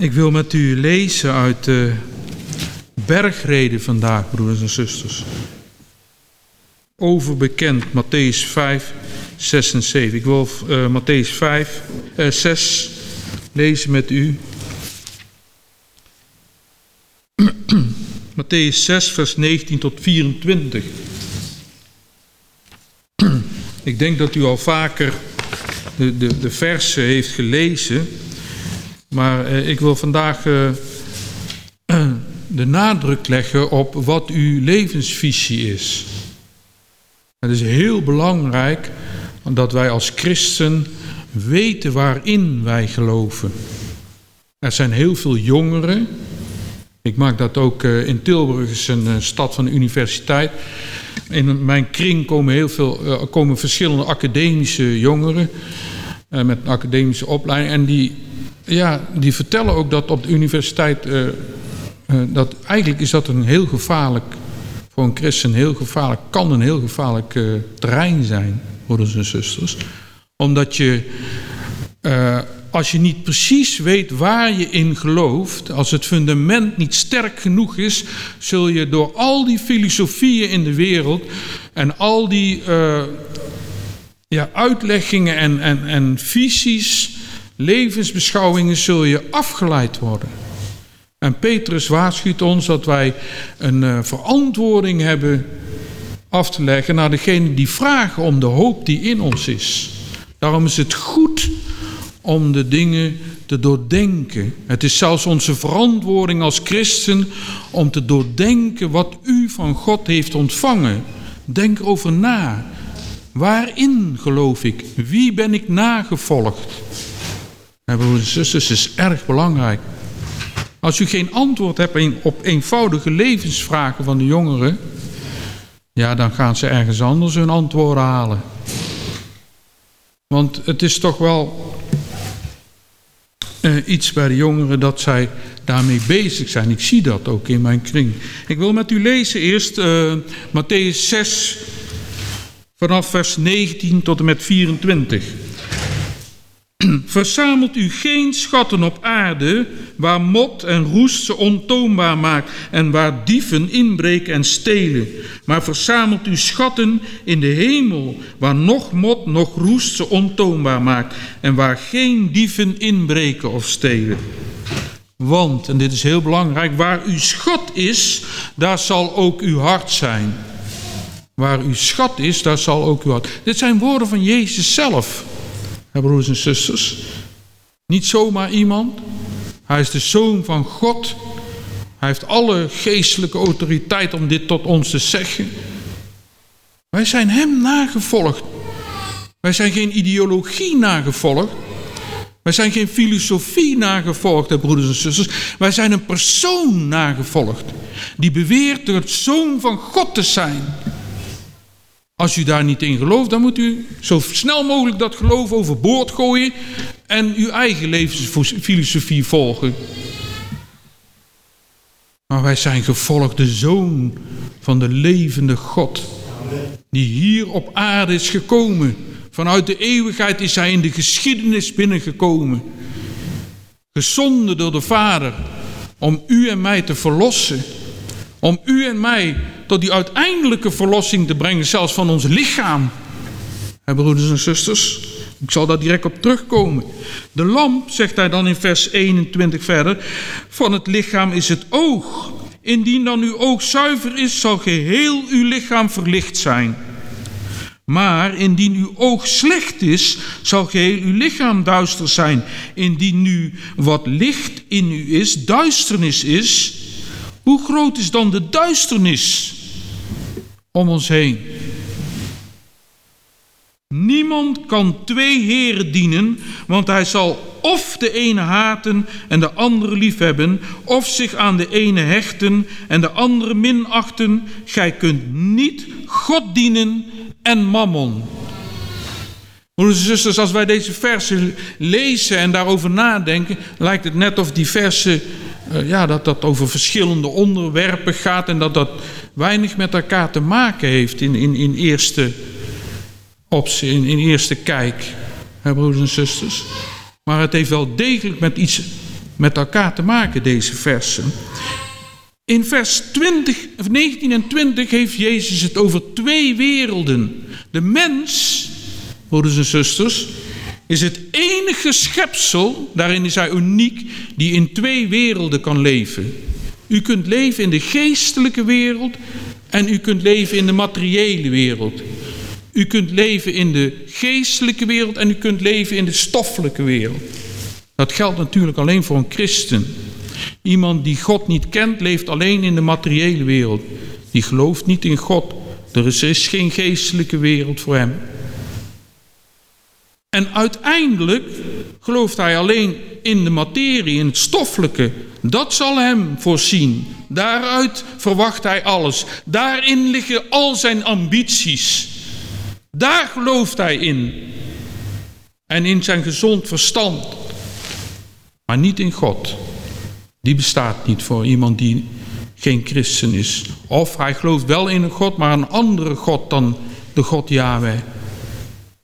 Ik wil met u lezen uit de bergreden vandaag, broeders en zusters. Overbekend, Matthäus 5, 6 en 7. Ik wil uh, Matthäus 5, uh, 6 lezen met u. Matthäus 6, vers 19 tot 24. Ik denk dat u al vaker de, de, de versen heeft gelezen. Maar eh, ik wil vandaag eh, de nadruk leggen op wat uw levensvisie is. Het is heel belangrijk dat wij als christen weten waarin wij geloven. Er zijn heel veel jongeren. Ik maak dat ook uh, in Tilburg, is een stad van de universiteit. In mijn kring komen heel veel komen verschillende academische jongeren met een academische opleiding. En die ja, die vertellen ook dat op de universiteit... Uh, uh, dat eigenlijk is dat een heel gevaarlijk... voor een christen heel gevaarlijk... kan een heel gevaarlijk uh, terrein zijn, broeders en zusters. Omdat je... als je niet precies weet waar je in gelooft... als het fundament niet sterk genoeg is... zul je door al die filosofieën in de wereld... en al die ja, uitleggingen en, en, en visies levensbeschouwingen zul je afgeleid worden. En Petrus waarschuwt ons dat wij een uh, verantwoording hebben af te leggen naar degene die vragen om de hoop die in ons is. Daarom is het goed om de dingen te doordenken. Het is zelfs onze verantwoording als christen om te doordenken wat u van God heeft ontvangen. Denk erover na. Waarin geloof ik? Wie ben ik nagevolgd? En broeders en zusters, is erg belangrijk. Als u geen antwoord hebt op eenvoudige levensvragen van de jongeren, ja, dan gaan ze ergens anders hun antwoorden halen. Want het is toch wel uh, iets bij de jongeren dat zij daarmee bezig zijn. Ik zie dat ook in mijn kring. Ik wil met u lezen eerst uh, Matthäus 6, vanaf vers 19 tot en met 24. Verzamelt u geen schatten op aarde, waar mot en roest ze ontoonbaar maakt en waar dieven inbreken en stelen. Maar verzamelt u schatten in de hemel, waar nog mot, nog roest ze ontoonbaar maakt en waar geen dieven inbreken of stelen. Want, en dit is heel belangrijk, waar uw schat is, daar zal ook uw hart zijn. Waar uw schat is, daar zal ook uw hart. Dit zijn woorden van Jezus zelf broers en zusters. Niet zomaar iemand. Hij is de zoon van God. Hij heeft alle geestelijke autoriteit om dit tot ons te zeggen. Wij zijn hem nagevolgd. Wij zijn geen ideologie nagevolgd. Wij zijn geen filosofie nagevolgd, broeders en zusters. Wij zijn een persoon nagevolgd. Die beweert de zoon van God te zijn. Als u daar niet in gelooft, dan moet u zo snel mogelijk dat geloof overboord gooien en uw eigen levensfilosofie volgen. Maar wij zijn gevolgde zoon van de levende God, die hier op aarde is gekomen. Vanuit de eeuwigheid is hij in de geschiedenis binnengekomen. Gezonden door de Vader om u en mij te verlossen. Om u en mij tot die uiteindelijke verlossing te brengen, zelfs van ons lichaam. Hè, broeders en zusters, ik zal daar direct op terugkomen. De lamp, zegt hij dan in vers 21 verder, van het lichaam is het oog. Indien dan uw oog zuiver is, zal geheel uw lichaam verlicht zijn. Maar indien uw oog slecht is, zal geheel uw lichaam duister zijn. Indien nu wat licht in u is, duisternis is, hoe groot is dan de duisternis? om ons heen. Niemand kan twee heren dienen, want hij zal of de ene haten en de andere liefhebben, of zich aan de ene hechten en de andere minachten. Gij kunt niet God dienen en mammon. Broeders en zusters, als wij deze versen lezen en daarover nadenken, lijkt het net of die versen, ja, dat dat over verschillende onderwerpen gaat en dat dat weinig met elkaar te maken heeft in, in, in, eerste, optie, in, in eerste kijk, hè, broeders en zusters. Maar het heeft wel degelijk met iets met elkaar te maken, deze versen. In vers 20, 19 en 20 heeft Jezus het over twee werelden. De mens, broeders en zusters, is het enige schepsel, daarin is hij uniek, die in twee werelden kan leven. U kunt leven in de geestelijke wereld en u kunt leven in de materiële wereld. U kunt leven in de geestelijke wereld en u kunt leven in de stoffelijke wereld. Dat geldt natuurlijk alleen voor een christen. Iemand die God niet kent, leeft alleen in de materiële wereld. Die gelooft niet in God. Er is geen geestelijke wereld voor hem. En uiteindelijk gelooft hij alleen in de materie, in het stoffelijke. Dat zal hem voorzien. Daaruit verwacht hij alles. Daarin liggen al zijn ambities. Daar gelooft hij in. En in zijn gezond verstand. Maar niet in God. Die bestaat niet voor iemand die geen christen is. Of hij gelooft wel in een God, maar een andere God dan de God Yahweh.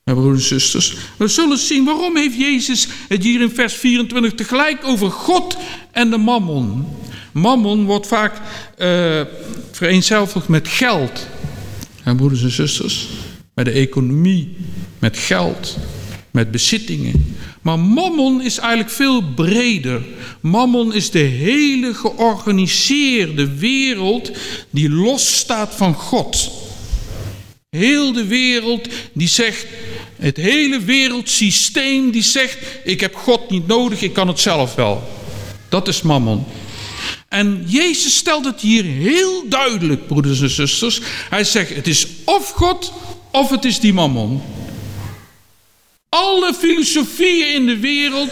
Ja, broeders en zusters, we zullen zien waarom heeft Jezus het hier in vers 24 tegelijk over God en de mammon. Mammon wordt vaak uh, vereenzelvigd met geld. Ja, broeders en zusters, met de economie, met geld, met bezittingen. Maar mammon is eigenlijk veel breder. Mammon is de hele georganiseerde wereld die losstaat van God. Heel de wereld die zegt, het hele wereldsysteem die zegt, ik heb God niet nodig, ik kan het zelf wel. Dat is mammon. En Jezus stelt het hier heel duidelijk, broeders en zusters. Hij zegt, het is of God of het is die mammon. Alle filosofieën in de wereld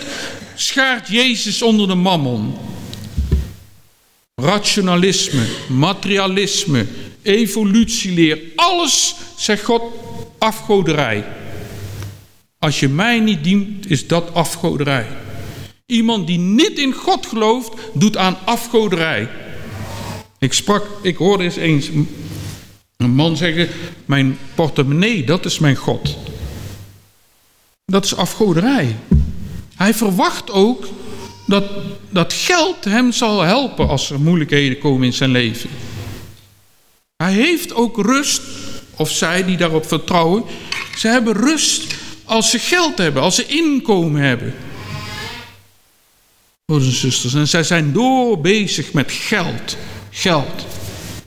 schaart Jezus onder de mammon. Rationalisme, materialisme, evolutieleer, alles, zegt God, afgoderij. Als je mij niet dient, is dat afgoderij. Iemand die niet in God gelooft, doet aan afgoderij. Ik sprak, ik hoorde eens eens een man zeggen, mijn portemonnee, dat is mijn God. Dat is afgoderij. Hij verwacht ook dat, dat geld hem zal helpen als er moeilijkheden komen in zijn leven. Hij heeft ook rust, of zij die daarop vertrouwen, ze hebben rust als ze geld hebben, als ze inkomen hebben. Broeders en zusters, en zij zijn door bezig met geld, geld,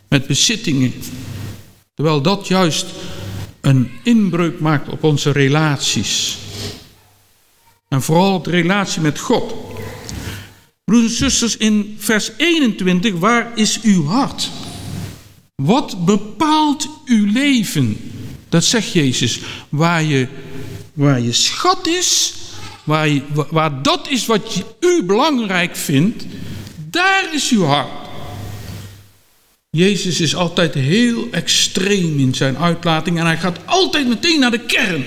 met bezittingen. Terwijl dat juist een inbreuk maakt op onze relaties. En vooral de relatie met God. Broeders en zusters, in vers 21, waar is uw hart? Wat bepaalt uw leven? Dat zegt Jezus. Waar je, waar je schat is, waar, je, waar dat is wat u belangrijk vindt, daar is uw hart. Jezus is altijd heel extreem in zijn uitlating en hij gaat altijd meteen naar de kern.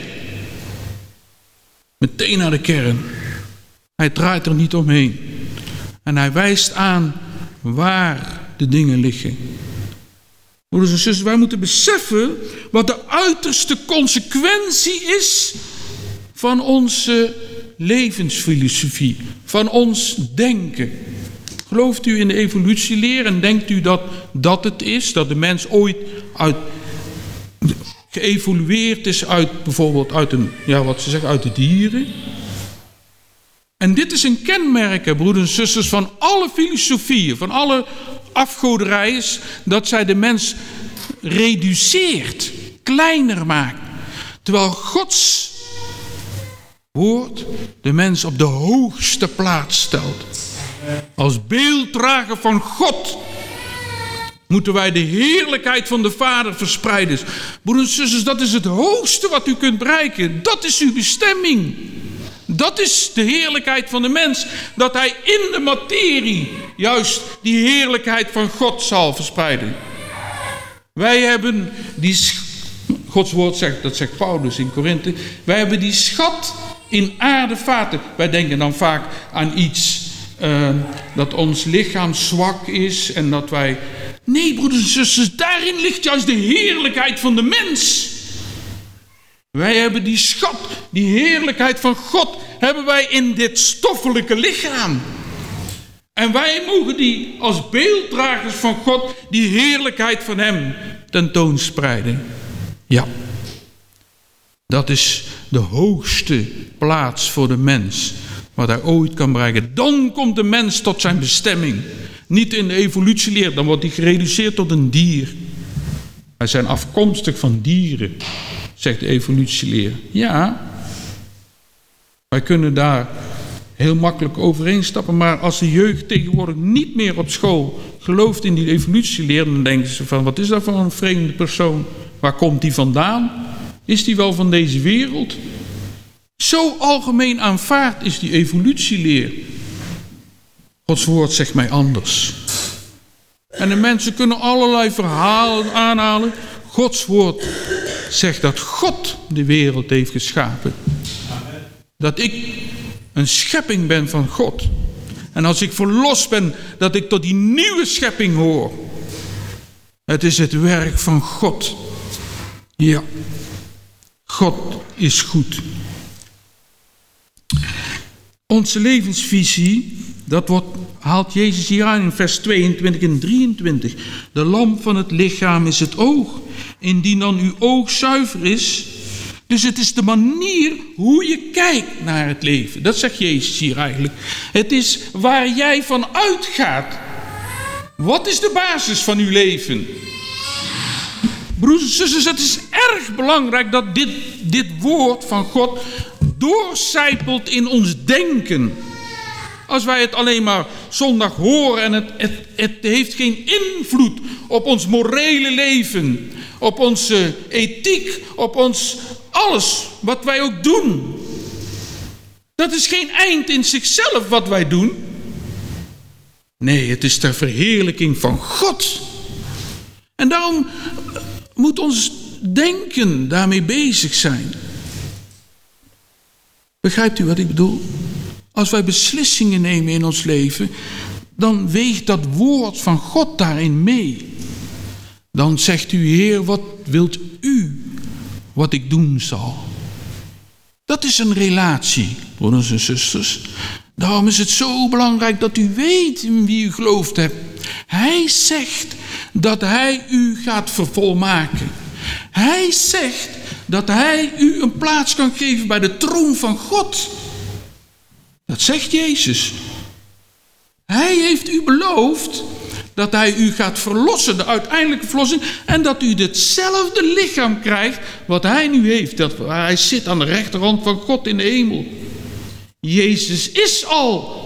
Meteen naar de kern. Hij draait er niet omheen. En hij wijst aan waar de dingen liggen. Broeders en zusters, wij moeten beseffen wat de uiterste consequentie is van onze levensfilosofie, van ons denken. Gelooft u in de evolutieleer en denkt u dat dat het is, dat de mens ooit uit, geëvolueerd is uit bijvoorbeeld uit, een, ja, wat ze zeggen, uit de dieren? En dit is een kenmerk, broeders en zusters, van alle filosofieën, van alle afgoderijen, dat zij de mens reduceert, kleiner maakt. Terwijl Gods woord de mens op de hoogste plaats stelt. Als beelddrager van God moeten wij de heerlijkheid van de Vader verspreiden. Broeders en zusters, dat is het hoogste wat u kunt bereiken. Dat is uw bestemming. Dat is de heerlijkheid van de mens. Dat hij in de materie juist die heerlijkheid van God zal verspreiden. Wij hebben die, Gods woord zegt, dat zegt Paulus in Korinthe. Wij hebben die schat in aardevaten. Wij denken dan vaak aan iets uh, dat ons lichaam zwak is en dat wij. Nee, broeders en zusters, daarin ligt juist de heerlijkheid van de mens. Wij hebben die schat, die heerlijkheid van God, hebben wij in dit stoffelijke lichaam. En wij mogen die als beelddragers van God, die heerlijkheid van Hem tentoonspreiden. Ja, dat is de hoogste plaats voor de mens, wat hij ooit kan bereiken. Dan komt de mens tot zijn bestemming. Niet in de evolutieleer, dan wordt hij gereduceerd tot een dier. Wij zijn afkomstig van dieren, zegt de evolutieleer. Ja, wij kunnen daar heel makkelijk overeenstappen. Maar als de jeugd tegenwoordig niet meer op school gelooft in die evolutieleer, dan denken ze van wat is dat voor een vreemde persoon? Waar komt die vandaan? Is die wel van deze wereld? Zo algemeen aanvaard is die evolutieleer. Gods woord zegt mij anders. En de mensen kunnen allerlei verhalen aanhalen. Gods woord zegt dat God de wereld heeft geschapen. Dat ik een schepping ben van God. En als ik verlost ben, dat ik tot die nieuwe schepping hoor. Het is het werk van God. Ja, God is goed. Onze levensvisie, dat wordt, haalt Jezus hier aan in vers 22 en 23. De lamp van het lichaam is het oog. Indien dan uw oog zuiver is, dus het is de manier hoe je kijkt naar het leven. Dat zegt Jezus hier eigenlijk. Het is waar jij van uitgaat. Wat is de basis van uw leven? Broers en zusters, het is erg belangrijk dat dit, dit woord van God doorcijpelt in ons denken. Als wij het alleen maar zondag horen en het, het, het heeft geen invloed op ons morele leven, op onze ethiek, op ons alles wat wij ook doen. Dat is geen eind in zichzelf wat wij doen. Nee, het is ter verheerlijking van God. En daarom moet ons denken daarmee bezig zijn. Begrijpt u wat ik bedoel? Als wij beslissingen nemen in ons leven, dan weegt dat woord van God daarin mee. Dan zegt u, Heer, wat wilt u wat ik doen zal? Dat is een relatie, broeders en zusters. Daarom is het zo belangrijk dat u weet in wie u gelooft hebt. Hij zegt dat hij u gaat vervolmaken. Hij zegt dat hij u een plaats kan geven bij de troon van God. Dat zegt Jezus. Hij heeft u beloofd dat hij u gaat verlossen, de uiteindelijke verlossing, en dat u hetzelfde lichaam krijgt wat hij nu heeft. Dat, hij zit aan de rechterhand van God in de hemel. Jezus is al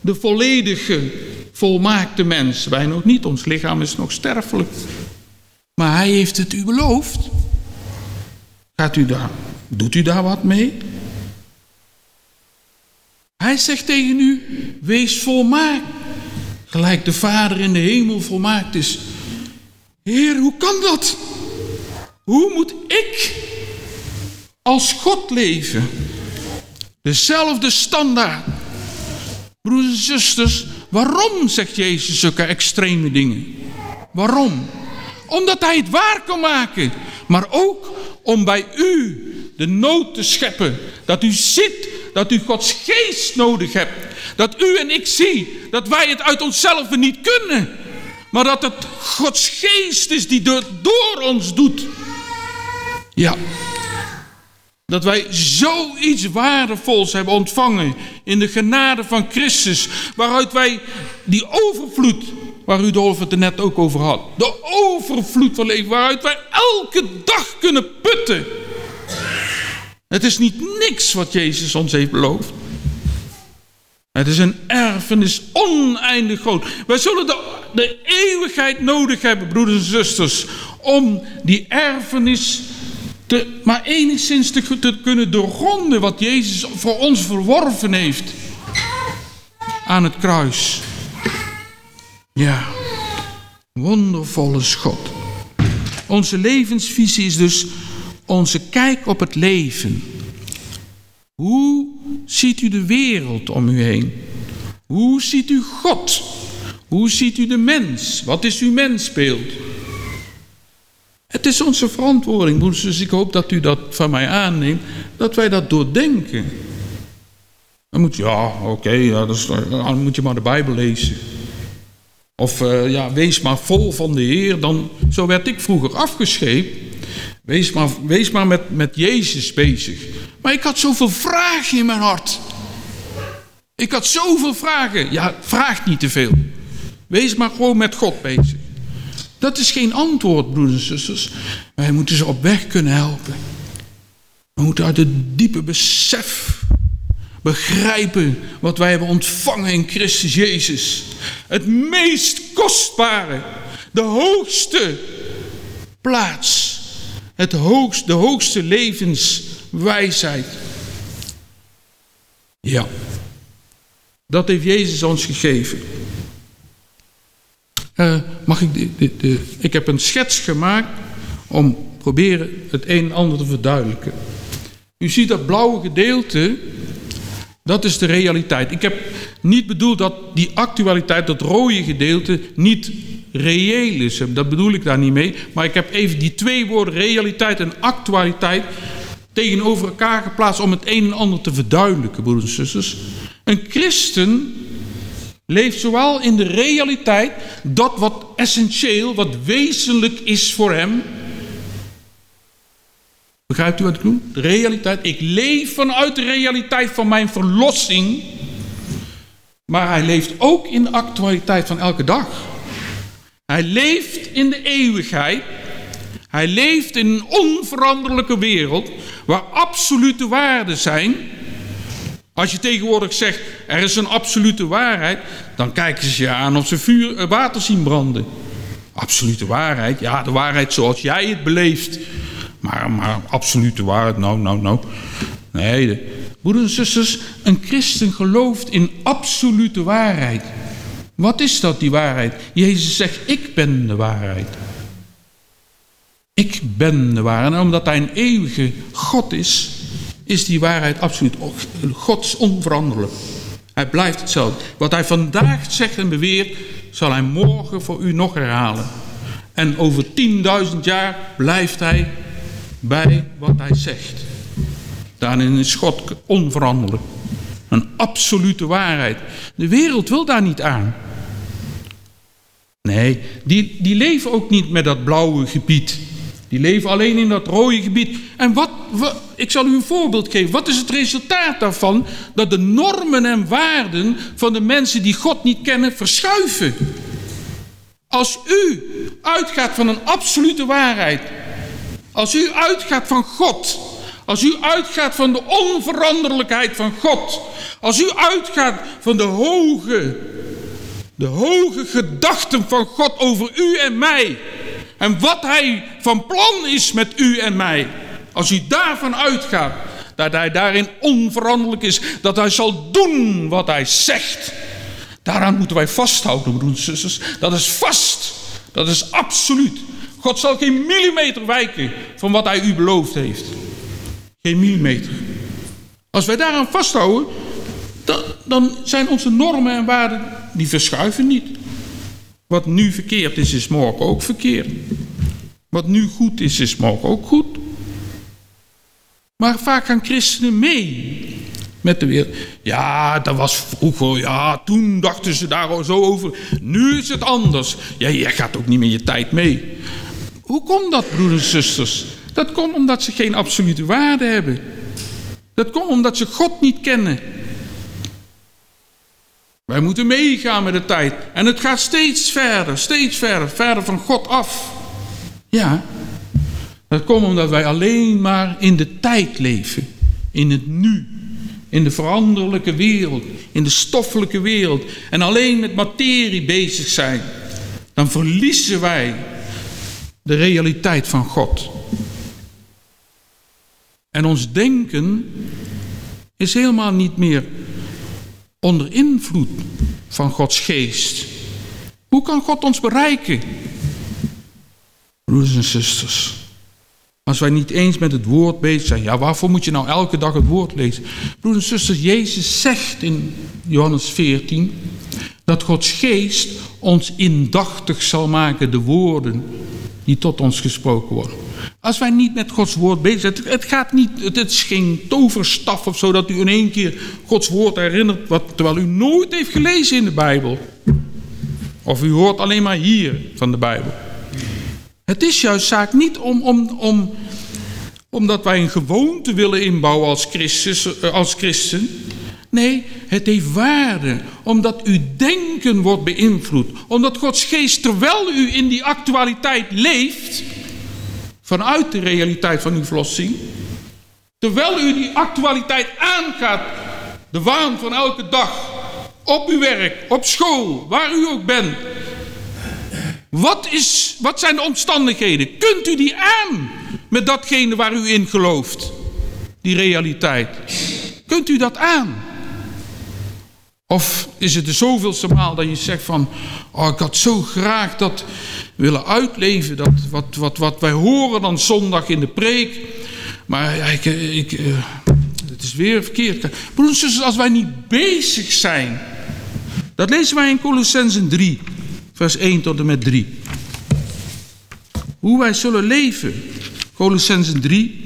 de volledige, volmaakte mens. Wij nog niet, ons lichaam is nog sterfelijk. Maar hij heeft het u beloofd. Gaat u daar, doet u daar wat mee? Hij zegt tegen u, wees volmaakt, gelijk de Vader in de hemel volmaakt is. Heer, hoe kan dat? Hoe moet ik als God leven? Dezelfde standaard. Broeders en zusters, waarom zegt Jezus zulke extreme dingen? Waarom? Omdat hij het waar kan maken. Maar ook om bij u de nood te scheppen. Dat u ziet dat u Gods geest nodig hebt. Dat u en ik zien dat wij het uit onszelf niet kunnen. Maar dat het Gods geest is die door, door ons doet. Ja. Dat wij zoiets waardevols hebben ontvangen in de genade van Christus. Waaruit wij die overvloed, waar Rudolf het er net ook over had. De overvloed van leven, waaruit wij elke dag kunnen putten. Het is niet niks wat Jezus ons heeft beloofd. Het is een erfenis oneindig groot. Wij zullen de, de eeuwigheid nodig hebben, broeders en zusters, om die erfenis te, maar enigszins te, te kunnen doorgronden wat Jezus voor ons verworven heeft aan het kruis. Ja, wondervolle schot. Onze levensvisie is dus onze kijk op het leven. Hoe ziet u de wereld om u heen? Hoe ziet u God? Hoe ziet u de mens? Wat is uw mensbeeld? Het is onze verantwoording, dus ik hoop dat u dat van mij aanneemt, dat wij dat doordenken. Dan moet je, ja, oké, ja, dan moet je maar de Bijbel lezen. Of uh, ja, wees maar vol van de Heer. Dan, zo werd ik vroeger afgescheept. Wees maar, wees maar met, met Jezus bezig. Maar ik had zoveel vragen in mijn hart. Ik had zoveel vragen. Ja, vraag niet te veel. Wees maar gewoon met God bezig. Dat is geen antwoord, broeders en zusters. Wij moeten ze op weg kunnen helpen. We moeten uit het diepe besef begrijpen wat wij hebben ontvangen in Christus Jezus. Het meest kostbare, de hoogste plaats, het de hoogste levenswijsheid. Ja, dat heeft Jezus ons gegeven. Uh, mag ik, de, de, ik heb een schets gemaakt om proberen het een en ander te verduidelijken. U ziet dat blauwe gedeelte, dat is de realiteit. Ik heb niet bedoeld dat die actualiteit, dat rode gedeelte, niet reëel is. Dat bedoel ik daar niet mee. Maar ik heb even die twee woorden, realiteit en actualiteit, tegenover elkaar geplaatst om het een en ander te verduidelijken, broeders en zusters. Een christen leeft zowel in de realiteit, dat wat essentieel, wat wezenlijk is voor hem. Begrijpt u wat ik bedoel? De realiteit. Ik leef vanuit de realiteit van mijn verlossing. Maar hij leeft ook in de actualiteit van elke dag. Hij leeft in de eeuwigheid. Hij leeft in een onveranderlijke wereld waar absolute waarden zijn. Als je tegenwoordig zegt, er is een absolute waarheid, dan kijken ze je aan of ze vuur, eh, water zien branden. Absolute waarheid, ja, de waarheid zoals jij het beleeft. Maar, maar absolute waarheid, nou, nou, nou. Nee, de, broeders en zusters, een christen gelooft in absolute waarheid. Wat is dat, die waarheid? Jezus zegt, ik ben de waarheid. Ik ben de waarheid. En omdat hij een eeuwige God is, is die waarheid absoluut Gods onveranderlijk. Hij blijft hetzelfde. Wat hij vandaag zegt en beweert, zal hij morgen voor u nog herhalen. En over 10.000 jaar blijft hij bij wat hij zegt. Daarin is God onveranderlijk. Een absolute waarheid. De wereld wil daar niet aan. Nee, die, die leven ook niet met dat blauwe gebied. Die leven alleen in dat rode gebied. En wat, ik zal u een voorbeeld geven. Wat is het resultaat daarvan? Dat de normen en waarden van de mensen die God niet kennen verschuiven. Als u uitgaat van een absolute waarheid. Als u uitgaat van God. Als u uitgaat van de onveranderlijkheid van God. Als u uitgaat van de hoge, de hoge gedachten van God over u en mij en wat hij van plan is met u en mij. Als u daarvan uitgaat dat hij daarin onveranderlijk is, dat hij zal doen wat hij zegt. Daaraan moeten wij vasthouden, broeders en zusters. Dat is vast. Dat is absoluut. God zal geen millimeter wijken van wat hij u beloofd heeft. Geen millimeter. Als wij daaraan vasthouden, dan, dan zijn onze normen en waarden, die verschuiven niet. Wat nu verkeerd is, is morgen ook verkeerd. Wat nu goed is, is morgen ook goed. Maar vaak gaan christenen mee met de wereld. Ja, dat was vroeger. Ja, toen dachten ze daar zo over. Nu is het anders. Ja, jij gaat ook niet meer je tijd mee. Hoe komt dat, broeders en zusters? Dat komt omdat ze geen absolute waarde hebben. Dat komt omdat ze God niet kennen. Wij moeten meegaan met de tijd. En het gaat steeds verder, steeds verder, verder van God af. Ja, dat komt omdat wij alleen maar in de tijd leven. In het nu. In de veranderlijke wereld. In de stoffelijke wereld. En alleen met materie bezig zijn. Dan verliezen wij de realiteit van God. En ons denken is helemaal niet meer onder invloed van Gods geest. Hoe kan God ons bereiken? Broeders en zusters, als wij niet eens met het woord bezig zijn, ja, waarvoor moet je nou elke dag het woord lezen? Broeders en zusters, Jezus zegt in Johannes 14 dat Gods geest ons indachtig zal maken, de woorden die tot ons gesproken worden. Als wij niet met Gods woord bezig zijn. Het gaat niet, het is geen toverstaf of zo dat u in één keer Gods woord herinnert. Wat, terwijl u nooit heeft gelezen in de Bijbel. Of u hoort alleen maar hier van de Bijbel. Het is juist zaak niet om, om, om, omdat wij een gewoonte willen inbouwen als, Christus, eh, als christen. Nee, het heeft waarde omdat uw denken wordt beïnvloed. Omdat Gods geest, terwijl u in die actualiteit leeft, vanuit de realiteit van uw verlossing, terwijl u die actualiteit aangaat, de waan van elke dag, op uw werk, op school, waar u ook bent. Wat, is, wat zijn de omstandigheden? Kunt u die aan met datgene waar u in gelooft? Die realiteit. Kunt u dat aan? Of is het de zoveelste maal dat je zegt van... Oh, ik had zo graag dat willen uitleven. Dat wat, wat, wat wij horen dan zondag in de preek. Maar ja, ik, ik, uh, het is weer verkeerd. Broeders als wij niet bezig zijn... Dat lezen wij in Colossensen 3, vers 1 tot en met 3. Hoe wij zullen leven. Colossensen 3,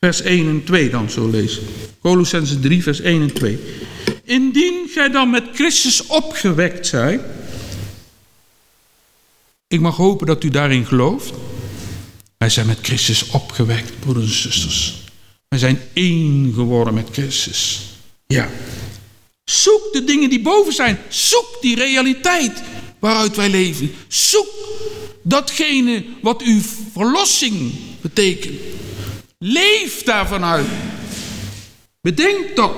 vers 1 en 2 dan zo lezen. Colossense 3, vers 1 en 2. Indien gij dan met Christus opgewekt zijt. Ik mag hopen dat u daarin gelooft. Wij zijn met Christus opgewekt, broeders en zusters. Wij zijn één geworden met Christus. Ja. Zoek de dingen die boven zijn. Zoek die realiteit waaruit wij leven. Zoek datgene wat uw verlossing betekent. Leef daarvan uit. Bedenk dat.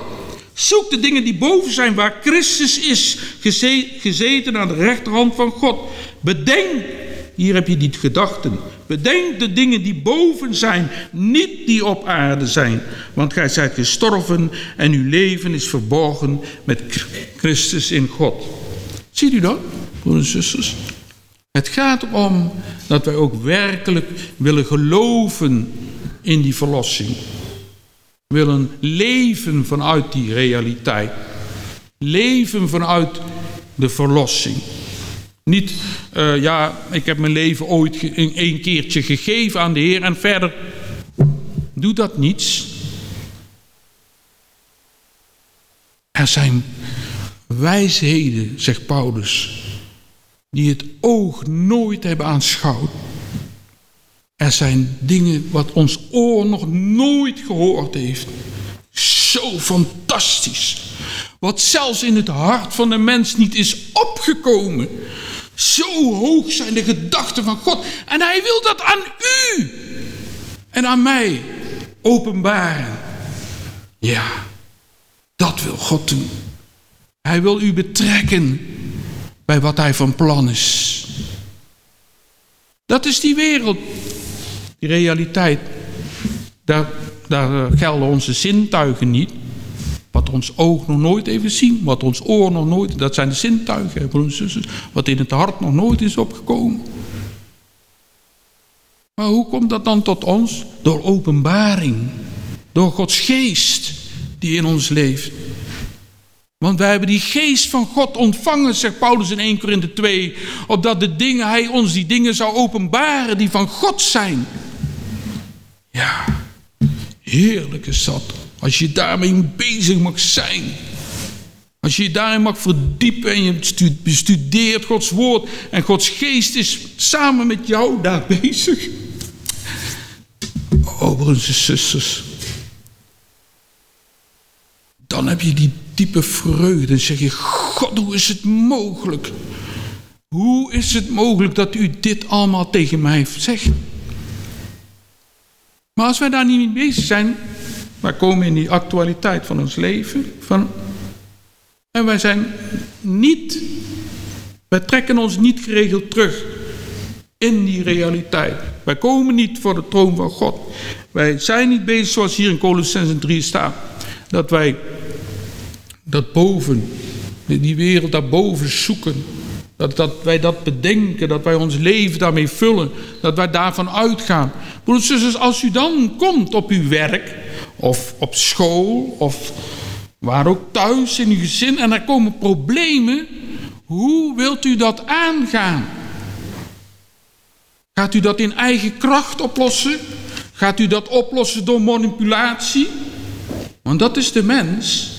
Zoek de dingen die boven zijn, waar Christus is gezeten aan de rechterhand van God. Bedenk, hier heb je die gedachten. Bedenk de dingen die boven zijn, niet die op aarde zijn. Want gij zijt gestorven en uw leven is verborgen met Christus in God. Ziet u dat, broeders en zusters? Het gaat erom dat wij ook werkelijk willen geloven in die verlossing. Willen leven vanuit die realiteit. Leven vanuit de verlossing. Niet, uh, ja, ik heb mijn leven ooit een, een keertje gegeven aan de Heer en verder doe dat niets. Er zijn wijsheden, zegt Paulus, die het oog nooit hebben aanschouwd er zijn dingen wat ons oor nog nooit gehoord heeft. Zo fantastisch. Wat zelfs in het hart van de mens niet is opgekomen. Zo hoog zijn de gedachten van God. En hij wil dat aan u en aan mij openbaren. Ja, dat wil God doen. Hij wil u betrekken bij wat hij van plan is. Dat is die wereld die realiteit, daar, daar eh, gelden onze zintuigen niet. Wat ons oog nog nooit even zien, wat ons oor nog nooit, dat zijn de zintuigen, wat in het hart nog nooit is opgekomen. Maar hoe komt dat dan tot ons? Door openbaring, door Gods geest die in ons leeft. Want wij hebben die geest van God ontvangen, zegt Paulus in 1 Korinthe 2, opdat de dingen, hij ons die dingen zou openbaren die van God zijn. Ja, heerlijk is dat. Als je daarmee bezig mag zijn. Als je je daarin mag verdiepen en je bestudeert Gods woord en Gods geest is samen met jou daar bezig. Oh, broers en zusters. Dan heb je die diepe vreugde en zeg je, God, hoe is het mogelijk? Hoe is het mogelijk dat u dit allemaal tegen mij zegt? Maar als wij daar niet mee bezig zijn, wij komen in die actualiteit van ons leven. Van, en wij zijn niet, wij trekken ons niet geregeld terug in die realiteit. Wij komen niet voor de troon van God. Wij zijn niet bezig zoals hier in Colossensen 3 staat. Dat wij dat boven, die wereld daarboven zoeken. Dat, dat wij dat bedenken, dat wij ons leven daarmee vullen, dat wij daarvan uitgaan. Broeders en zusters, als u dan komt op uw werk, of op school, of waar ook thuis in uw gezin, en er komen problemen, Hoe wilt u dat aangaan? Gaat u dat in eigen kracht oplossen? Gaat u dat oplossen door manipulatie? Want dat is de mens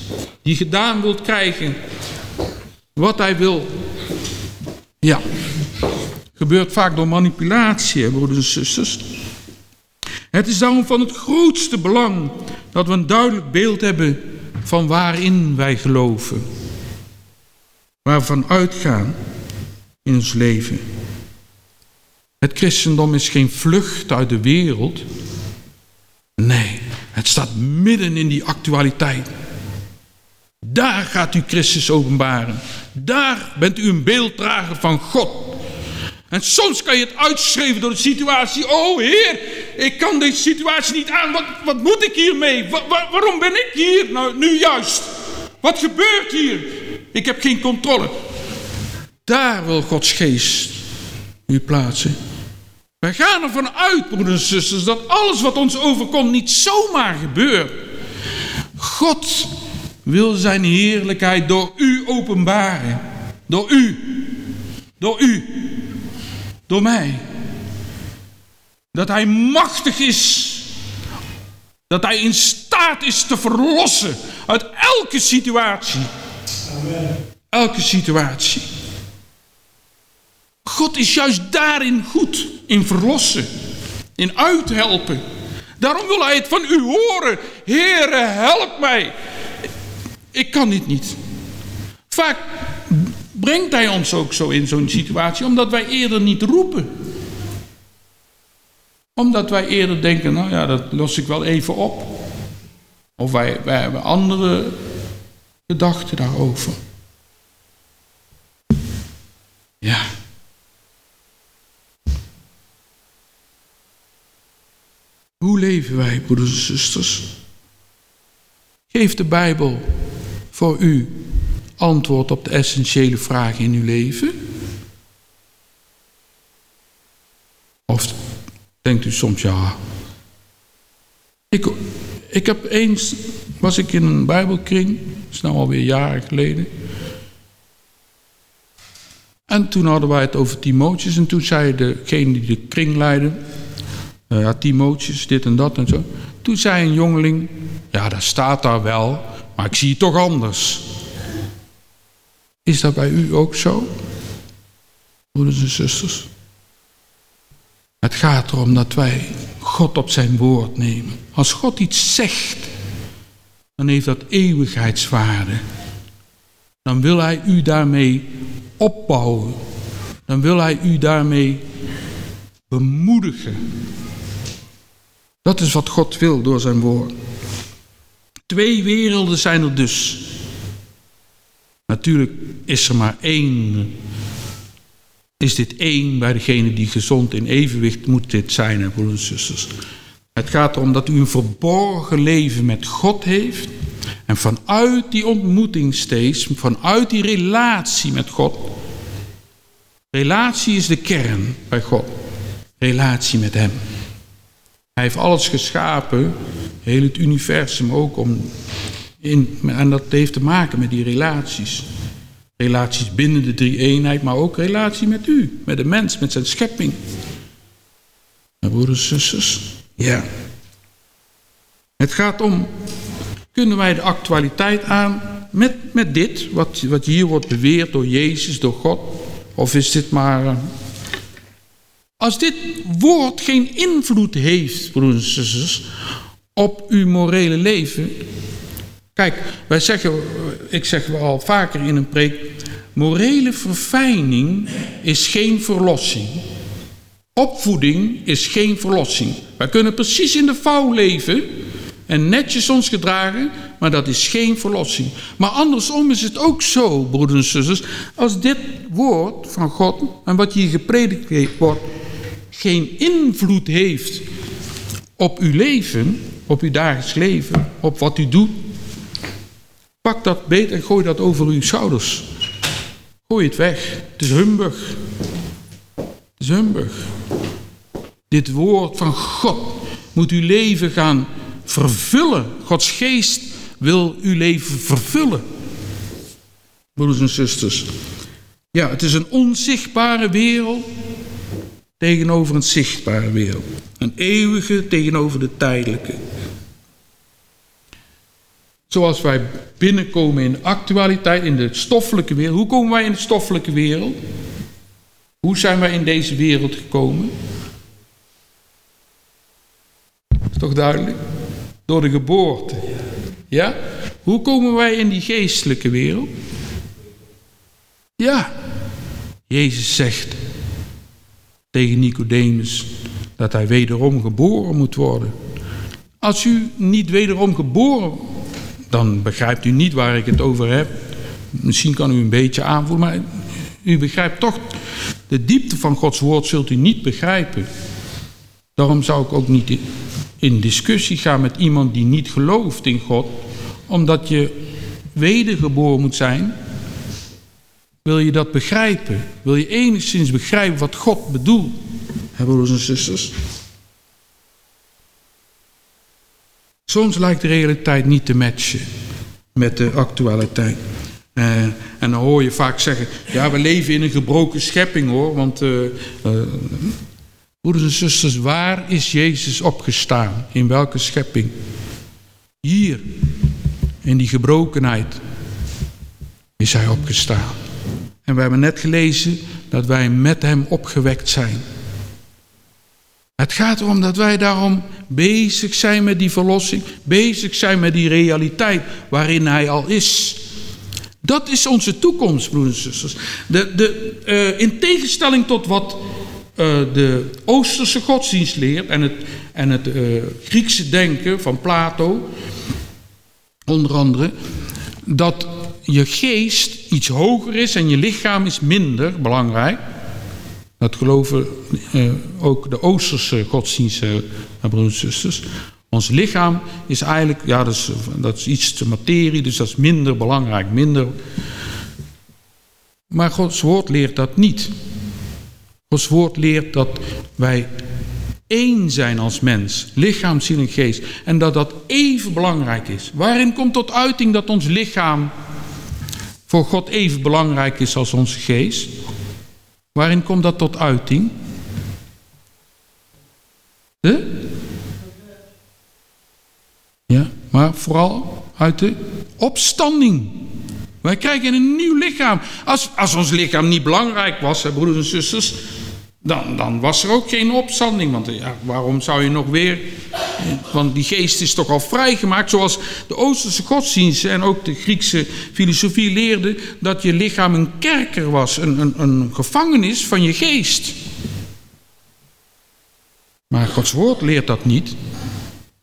die gedaan wilt krijgen wat hij wil. Ja, gebeurt vaak door manipulatie, broeders en zusters. Het is daarom van het grootste belang dat we een duidelijk beeld hebben van waarin wij geloven. Waar we van uitgaan in ons leven. Het christendom is geen vlucht uit de wereld. Nee, het staat midden in die actualiteit. Daar gaat u Christus openbaren. Daar bent u een beelddrager van God. En soms kan je het uitschrijven door de situatie. Oh Heer, ik kan deze situatie niet aan. Wat, wat moet ik hiermee? waarom ben ik hier nou, nu juist? Wat gebeurt hier? Ik heb geen controle. Daar wil Gods geest u plaatsen. Wij gaan ervan uit, broeders en zusters, dat alles wat ons overkomt niet zomaar gebeurt. God wil zijn heerlijkheid door u openbaren. Door u. Door u. Door mij. Dat hij machtig is. Dat hij in staat is te verlossen uit elke situatie. Amen. Elke situatie. God is juist daarin goed. In verlossen. In uithelpen. Daarom wil hij het van u horen. Heere, help mij. Ik kan dit niet. Vaak brengt hij ons ook zo in zo'n situatie, omdat wij eerder niet roepen. Omdat wij eerder denken, nou ja, dat los ik wel even op. Of wij, wij hebben andere gedachten daarover. Ja. Hoe leven wij, broeders en zusters? Geef de Bijbel voor u antwoord op de essentiële vragen in uw leven? Of denkt u soms, ja. Ik, ik heb eens, was ik in een Bijbelkring, dat is nou alweer jaren geleden. En toen hadden wij het over Timootjes. En toen zei degene die de kring leidde, uh, ja, Timootjes, dit en dat en zo. Toen zei een jongeling, ja, dat staat daar wel, maar ik zie het toch anders. Is dat bij u ook zo? Broeders en zusters. Het gaat erom dat wij God op zijn woord nemen. Als God iets zegt, dan heeft dat eeuwigheidswaarde. Dan wil hij u daarmee opbouwen. Dan wil hij u daarmee bemoedigen. Dat is wat God wil door zijn woord. Twee werelden zijn er dus. Natuurlijk is er maar één. Is dit één bij degene die gezond in evenwicht moet dit zijn, broeders en zusters. Het gaat erom dat u een verborgen leven met God heeft. En vanuit die ontmoeting steeds, vanuit die relatie met God. Relatie is de kern bij God. Relatie met Hem. Hij heeft alles geschapen, heel het universum ook, om in, en dat heeft te maken met die relaties. Relaties binnen de drie eenheid, maar ook relatie met u, met de mens, met zijn schepping. Mijn broeders zusters, ja. Het gaat om, kunnen wij de actualiteit aan met, met dit, wat, wat hier wordt beweerd door Jezus, door God? Of is dit maar... Als dit woord geen invloed heeft, broeders en zusters, op uw morele leven, Kijk, wij zeggen, ik zeg wel al vaker in een preek, morele verfijning is geen verlossing. Opvoeding is geen verlossing. Wij kunnen precies in de vouw leven en netjes ons gedragen, maar dat is geen verlossing. Maar andersom is het ook zo, broeders en zusters, als dit woord van God en wat hier gepredikt wordt, geen invloed heeft op uw leven, op uw dagelijks leven, op wat u doet, Pak dat beet en gooi dat over uw schouders. Gooi het weg. Het is humbug. Het is humbug. Dit woord van God moet uw leven gaan vervullen. Gods geest wil uw leven vervullen. Broeders en zusters. Ja, het is een onzichtbare wereld tegenover een zichtbare wereld. Een eeuwige tegenover de tijdelijke. Zoals wij binnenkomen in de actualiteit, in de stoffelijke wereld. Hoe komen wij in de stoffelijke wereld? Hoe zijn wij in deze wereld gekomen? Is toch duidelijk? Door de geboorte. Ja? Hoe komen wij in die geestelijke wereld? Ja. Jezus zegt tegen Nicodemus dat hij wederom geboren moet worden. Als u niet wederom geboren, dan begrijpt u niet waar ik het over heb. Misschien kan u een beetje aanvoelen, maar u begrijpt toch de diepte van Gods woord zult u niet begrijpen. Daarom zou ik ook niet in discussie gaan met iemand die niet gelooft in God, omdat je wedergeboren moet zijn. Wil je dat begrijpen? Wil je enigszins begrijpen wat God bedoelt? Broeders en zusters. Soms lijkt de realiteit niet te matchen met de actualiteit. Uh, en dan hoor je vaak zeggen, ja we leven in een gebroken schepping hoor. Want uh, uh, broeders en zusters, waar is Jezus opgestaan? In welke schepping? Hier, in die gebrokenheid, is hij opgestaan. En we hebben net gelezen dat wij met hem opgewekt zijn. Het gaat erom dat wij daarom bezig zijn met die verlossing, bezig zijn met die realiteit waarin hij al is. Dat is onze toekomst, broeders en zusters. De, de, uh, in tegenstelling tot wat uh, de Oosterse godsdienst leert en het, en het uh, Griekse denken van Plato, onder andere, dat je geest iets hoger is en je lichaam is minder belangrijk. Dat geloven uh, ook de Oosterse godsdiensten, broeders en zusters. Ons lichaam is eigenlijk, ja, dat is, dat is iets te materie, dus dat is minder belangrijk, minder. Maar Gods woord leert dat niet. Gods woord leert dat wij één zijn als mens, lichaam, ziel en geest. En dat dat even belangrijk is. Waarin komt tot uiting dat ons lichaam voor God even belangrijk is als onze geest? Waarin komt dat tot uiting? De? Ja, maar vooral uit de opstanding. Wij krijgen een nieuw lichaam. Als, als ons lichaam niet belangrijk was, broeders en zusters, dan, dan was er ook geen opstanding. Want ja, waarom zou je nog weer. Want die geest is toch al vrijgemaakt. Zoals de Oosterse godsdiensten en ook de Griekse filosofie leerden. dat je lichaam een kerker was, een, een, een gevangenis van je geest. Maar Gods woord leert dat niet.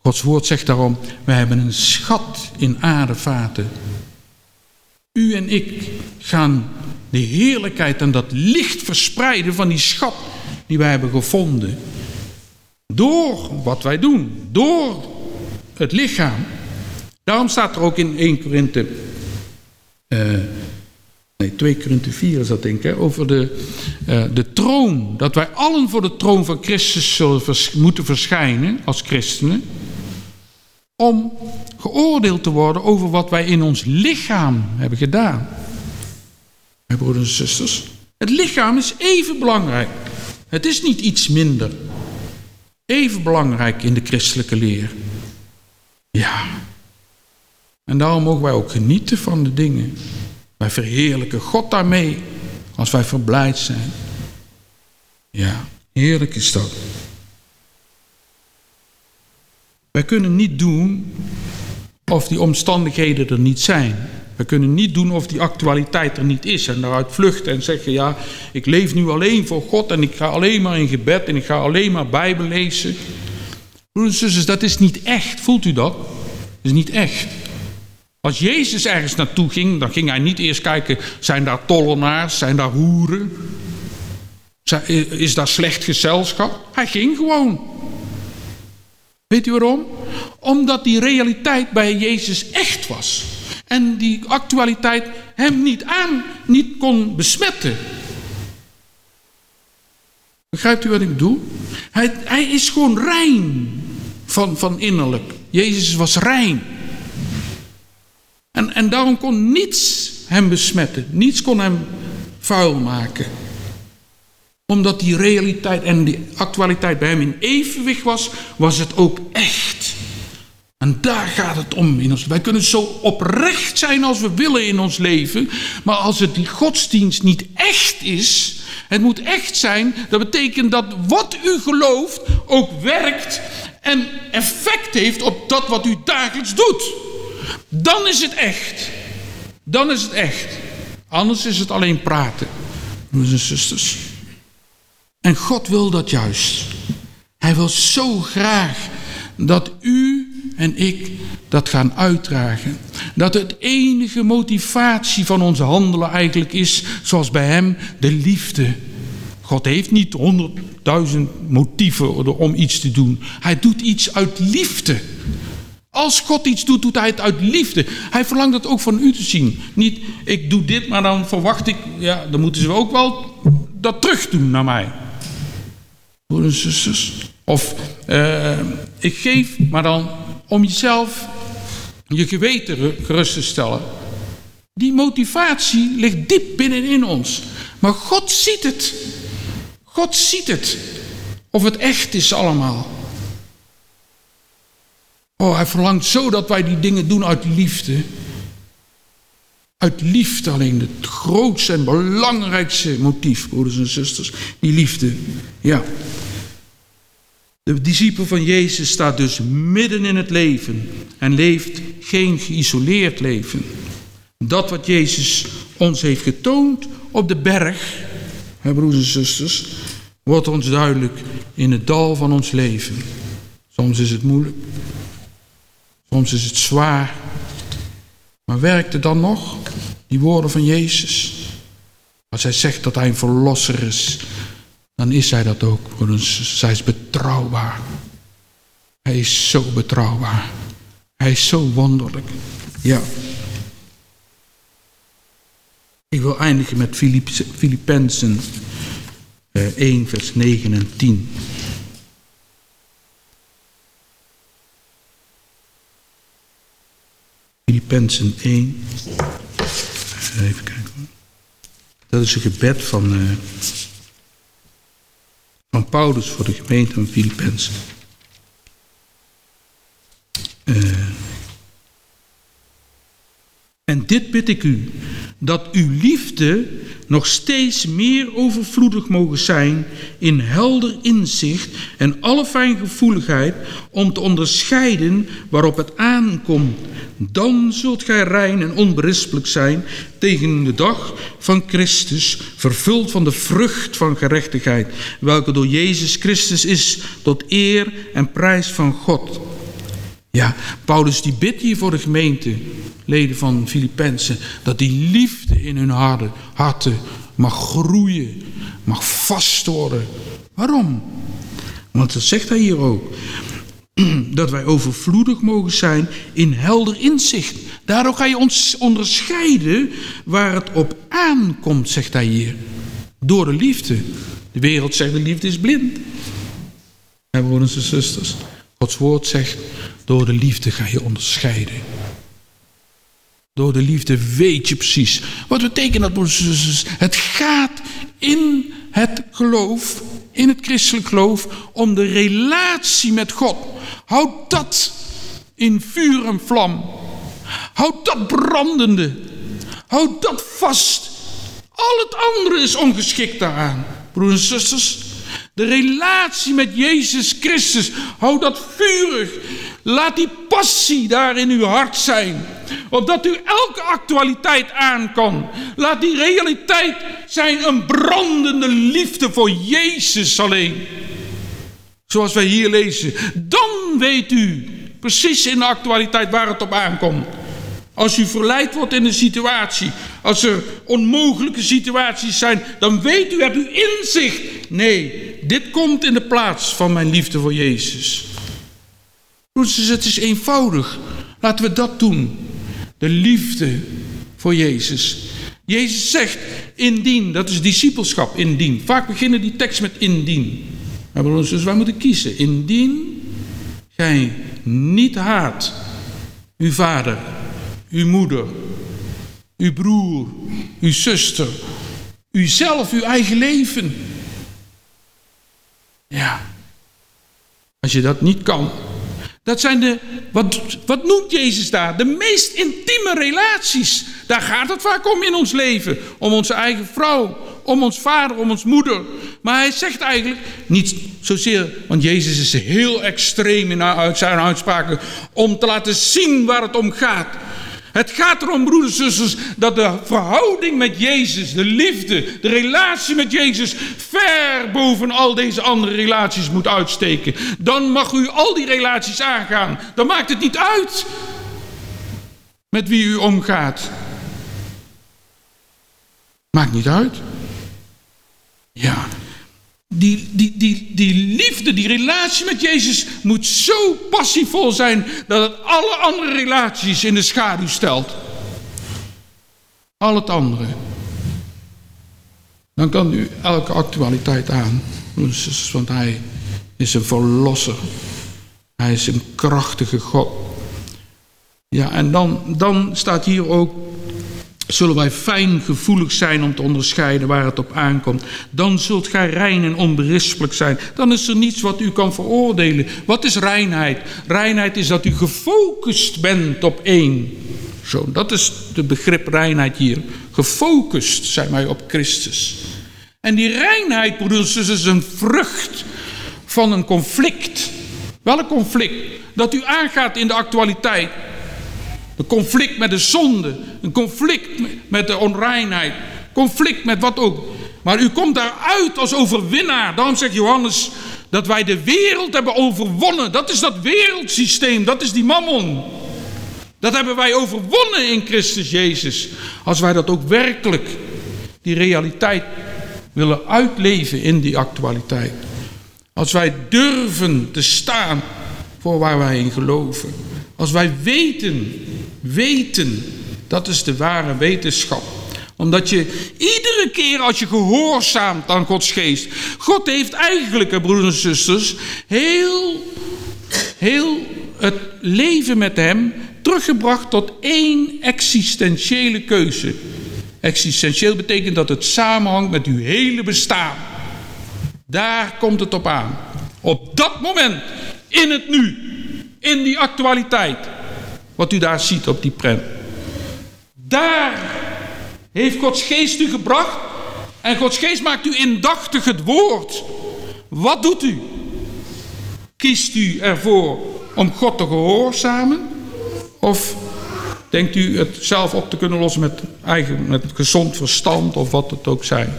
Gods woord zegt daarom: wij hebben een schat in aardevaten. U en ik gaan de heerlijkheid en dat licht verspreiden van die schat die wij hebben gevonden. Door wat wij doen, door het lichaam. Daarom staat er ook in 1 Korinthe, uh, nee 2 Korinthe 4 is dat denk ik, over de, uh, de troon. Dat wij allen voor de troon van Christus zullen moeten verschijnen als christenen. Om geoordeeld te worden over wat wij in ons lichaam hebben gedaan. Mijn broeders en zusters. Het lichaam is even belangrijk. Het is niet iets minder. Even belangrijk in de christelijke leer. Ja. En daarom mogen wij ook genieten van de dingen. Wij verheerlijken God daarmee als wij verblijd zijn. Ja, heerlijk is dat. Wij kunnen niet doen of die omstandigheden er niet zijn. We kunnen niet doen of die actualiteit er niet is en daaruit vluchten en zeggen: Ja, ik leef nu alleen voor God en ik ga alleen maar in gebed en ik ga alleen maar Bijbel lezen. Broeders en zusters, dat is niet echt. Voelt u dat? Dat is niet echt. Als Jezus ergens naartoe ging, dan ging hij niet eerst kijken: zijn daar tollenaars, zijn daar hoeren? Is daar slecht gezelschap? Hij ging gewoon. Weet u waarom? Omdat die realiteit bij Jezus echt was. En die actualiteit hem niet aan, niet kon besmetten. Begrijpt u wat ik bedoel? Hij, hij is gewoon rein van, van innerlijk. Jezus was rein. En, en daarom kon niets hem besmetten. Niets kon hem vuil maken. Omdat die realiteit en die actualiteit bij hem in evenwicht was, was het ook echt. En daar gaat het om. In ons. Wij kunnen zo oprecht zijn als we willen in ons leven. Maar als het die godsdienst niet echt is. Het moet echt zijn. Dat betekent dat wat u gelooft ook werkt. En effect heeft op dat wat u dagelijks doet. Dan is het echt. Dan is het echt. Anders is het alleen praten. Broers en zusters. En God wil dat juist. Hij wil zo graag dat u en ik dat gaan uitdragen. Dat het enige motivatie van onze handelen eigenlijk is, zoals bij hem, de liefde. God heeft niet honderdduizend motieven om iets te doen. Hij doet iets uit liefde. Als God iets doet, doet hij het uit liefde. Hij verlangt het ook van u te zien. Niet, ik doe dit, maar dan verwacht ik, ja, dan moeten ze ook wel dat terug doen naar mij. Broeders zusters. Of uh, ik geef, maar dan om jezelf, je geweten gerust te stellen. Die motivatie ligt diep binnenin ons. Maar God ziet het. God ziet het. Of het echt is allemaal. Oh, hij verlangt zo dat wij die dingen doen uit liefde. Uit liefde alleen. Het grootste en belangrijkste motief, broeders en zusters. Die liefde. Ja. De discipel van Jezus staat dus midden in het leven en leeft geen geïsoleerd leven. Dat wat Jezus ons heeft getoond op de berg, hè, broers en zusters, wordt ons duidelijk in het dal van ons leven. Soms is het moeilijk, soms is het zwaar. Maar werkt het dan nog, die woorden van Jezus? Als hij zegt dat hij een verlosser is, dan is hij dat ook. Zij is betrouwbaar. Hij is zo betrouwbaar. Hij is zo wonderlijk. Ja. Ik wil eindigen met Filippenzen 1, eh, vers 9 en 10. Filippenzen 1. Even kijken. Dat is een gebed van... Uh, van Paulus voor de gemeente van Filippenzen. Uh, en dit bid ik u, dat uw liefde nog steeds meer overvloedig mogen zijn in helder inzicht en alle fijngevoeligheid om te onderscheiden waarop het aankomt. Dan zult gij rein en onberispelijk zijn tegen de dag van Christus, vervuld van de vrucht van gerechtigheid, welke door Jezus Christus is tot eer en prijs van God. Ja, Paulus die bidt hier voor de gemeente, leden van Filippenzen, dat die liefde in hun harten, harten mag groeien, mag vast worden. Waarom? Want dat zegt hij hier ook. Dat wij overvloedig mogen zijn in helder inzicht. Daardoor ga je ons onderscheiden waar het op aankomt, zegt hij hier. Door de liefde. De wereld zegt de liefde is blind. En broeders en zusters. Gods woord zegt, door de liefde ga je onderscheiden. Door de liefde weet je precies. Wat betekent dat? Het gaat in het geloof, in het christelijk geloof, om de relatie met God. Houd dat in vuur en vlam. Houd dat brandende. Houd dat vast. Al het andere is ongeschikt daaraan. Broeders en zusters, de relatie met Jezus Christus. Houd dat vurig. Laat die passie daar in uw hart zijn. Opdat u elke actualiteit aan kan. Laat die realiteit zijn een brandende liefde voor Jezus alleen. Zoals wij hier lezen. Dan weet u precies in de actualiteit waar het op aankomt. Als u verleid wordt in een situatie, als er onmogelijke situaties zijn, dan weet u, hebt u inzicht. Nee, dit komt in de plaats van mijn liefde voor Jezus. Dus het is eenvoudig. Laten we dat doen. De liefde voor Jezus. Jezus zegt indien, dat is discipelschap, indien. Vaak beginnen die tekst met indien. Dus wij moeten kiezen. Indien gij niet haat uw vader uw moeder, uw broer, uw zuster, Uzelf, uw eigen leven. Ja. Als je dat niet kan. Dat zijn de, wat, wat noemt Jezus daar? De meest intieme relaties. Daar gaat het vaak om in ons leven. Om onze eigen vrouw, om ons vader, om ons moeder. Maar hij zegt eigenlijk niet zozeer, want Jezus is heel extreem in zijn uitspraken, om te laten zien waar het om gaat. Het gaat erom, broeders en zusters, dat de verhouding met Jezus, de liefde, de relatie met Jezus, ver boven al deze andere relaties moet uitsteken. Dan mag u al die relaties aangaan. Dan maakt het niet uit met wie u omgaat. Maakt niet uit. Ja, die, die, die, die liefde, die relatie met Jezus moet zo passievol zijn dat het alle andere relaties in de schaduw stelt. Al het andere. Dan kan u elke actualiteit aan. Want hij is een verlosser. Hij is een krachtige God. Ja, en dan, dan staat hier ook zullen wij fijn gevoelig zijn om te onderscheiden waar het op aankomt. Dan zult gij rein en onberispelijk zijn. Dan is er niets wat u kan veroordelen. Wat is reinheid? Reinheid is dat u gefocust bent op één. Zo, dat is het begrip reinheid hier. Gefocust zijn wij op Christus. En die reinheid, broeders, is een vrucht van een conflict. Welk conflict? Dat u aangaat in de actualiteit. Een conflict met de zonde. Een conflict met de onreinheid. Conflict met wat ook. Maar u komt daaruit als overwinnaar. Daarom zegt Johannes dat wij de wereld hebben overwonnen. Dat is dat wereldsysteem. Dat is die mammon. Dat hebben wij overwonnen in Christus Jezus. Als wij dat ook werkelijk, die realiteit, willen uitleven in die actualiteit. Als wij durven te staan voor waar wij in geloven. Als wij weten, weten, dat is de ware wetenschap. Omdat je iedere keer als je gehoorzaamt aan Gods geest. God heeft eigenlijk, broeders en zusters, heel, heel het leven met hem teruggebracht tot één existentiële keuze. Existentieel betekent dat het samenhangt met uw hele bestaan. Daar komt het op aan. Op dat moment, in het nu, in die actualiteit. Wat u daar ziet op die prent. Daar heeft Gods geest u gebracht. En Gods geest maakt u indachtig het woord. Wat doet u? Kiest u ervoor om God te gehoorzamen? Of denkt u het zelf op te kunnen lossen met, eigen, met gezond verstand of wat het ook zijn?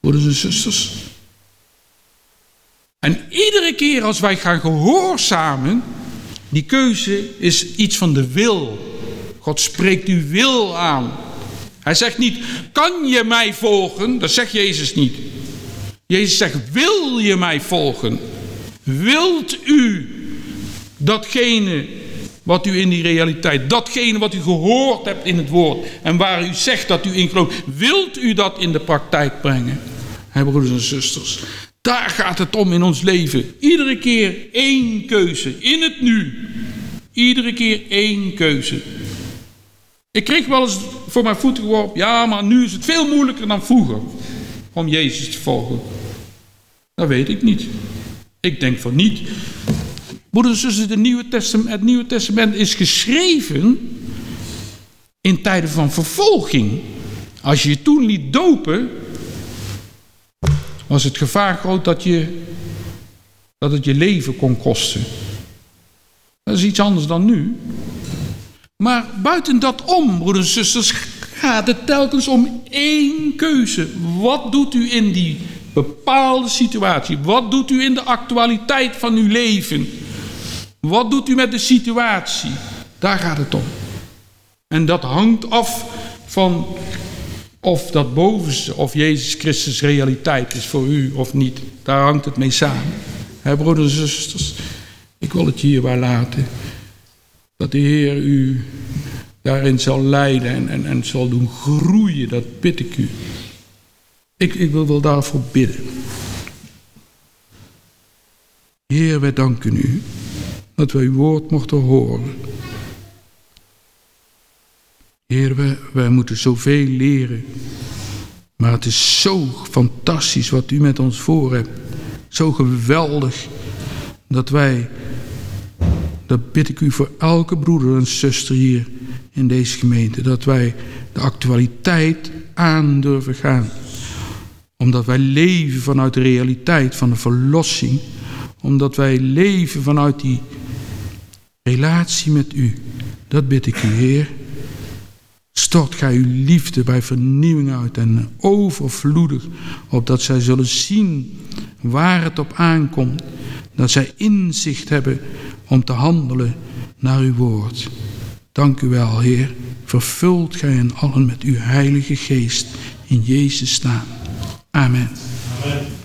Broeders en zusters. En iedere keer als wij gaan gehoorzamen, die keuze is iets van de wil. God spreekt uw wil aan. Hij zegt niet, kan je mij volgen? Dat zegt Jezus niet. Jezus zegt, wil je mij volgen? Wilt u datgene wat u in die realiteit, datgene wat u gehoord hebt in het woord en waar u zegt dat u in gelooft, wilt u dat in de praktijk brengen? He, broeders en zusters, daar gaat het om in ons leven. Iedere keer één keuze. In het nu. Iedere keer één keuze. Ik kreeg wel eens voor mijn voeten geworpen. Ja, maar nu is het veel moeilijker dan vroeger. Om Jezus te volgen. Dat weet ik niet. Ik denk van niet. Broeders en het Nieuwe Testament, het Nieuwe Testament is geschreven in tijden van vervolging. Als je je toen liet dopen, was het gevaar groot dat, je, dat het je leven kon kosten. Dat is iets anders dan nu. Maar buiten dat om, broeders en zusters, gaat het telkens om één keuze. Wat doet u in die bepaalde situatie? Wat doet u in de actualiteit van uw leven? Wat doet u met de situatie? Daar gaat het om. En dat hangt af van of dat bovenste, of Jezus Christus realiteit is voor u of niet. Daar hangt het mee samen. Hè, broeders en zusters, ik wil het hierbij laten. Dat de Heer u daarin zal leiden en, en, en zal doen groeien, dat bid ik u. Ik, ik wil wel daarvoor bidden. Heer, wij danken u dat wij uw woord mochten horen. Heer, wij, wij moeten zoveel leren. Maar het is zo fantastisch wat u met ons voor hebt. Zo geweldig dat wij, dat bid ik u voor elke broeder en zuster hier in deze gemeente, dat wij de actualiteit aan durven gaan. Omdat wij leven vanuit de realiteit van de verlossing. Omdat wij leven vanuit die relatie met u. Dat bid ik u, Heer. Stort gij uw liefde bij vernieuwing uit en overvloedig, opdat zij zullen zien waar het op aankomt, dat zij inzicht hebben om te handelen naar uw woord. Dank u wel, Heer. Vervult gij hen allen met uw heilige geest in Jezus naam. Amen. Amen.